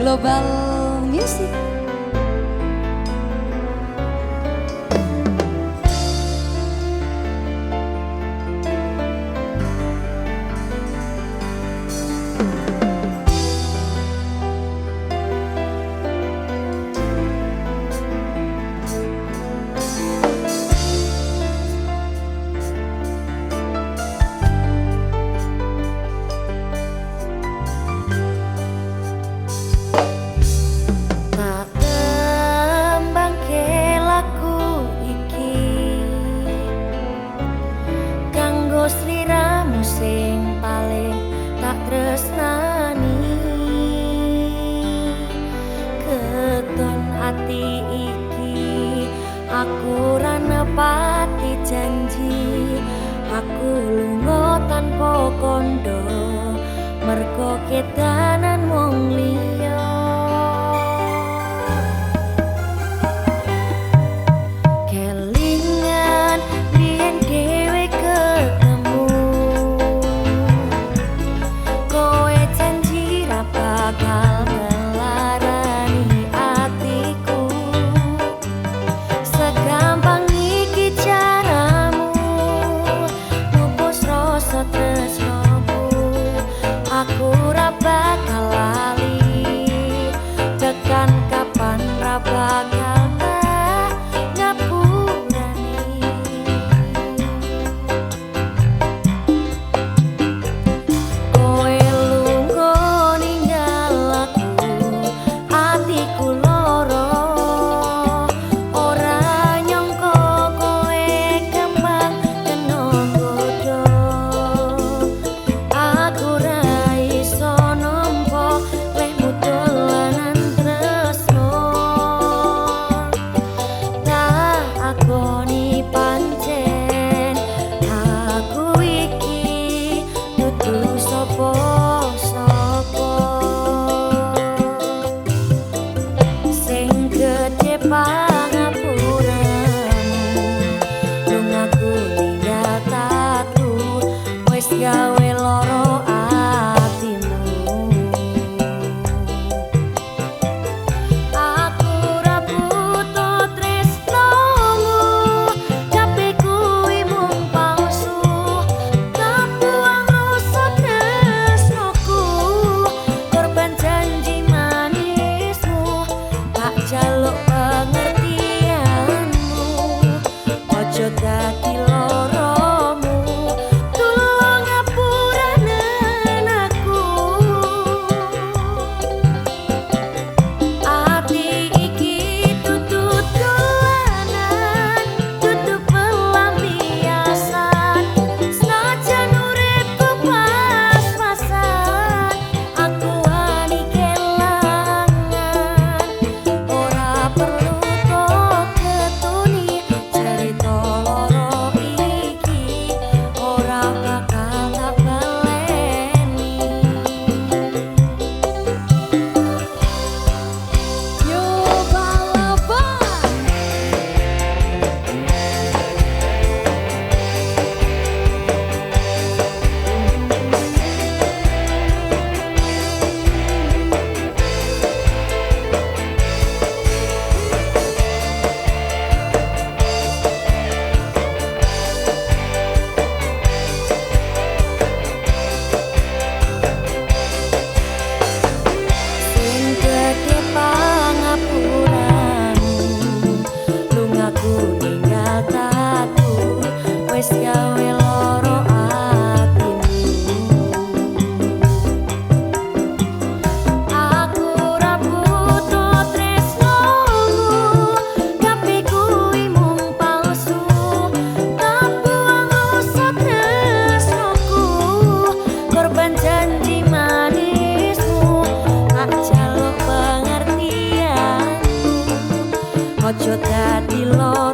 Global Music. sliramu sing paling tak tresnani keton ati iki aku rana pati janji aku lungo tanpa kondo mergo ketanan wong liya Yeah. ojo dadi lo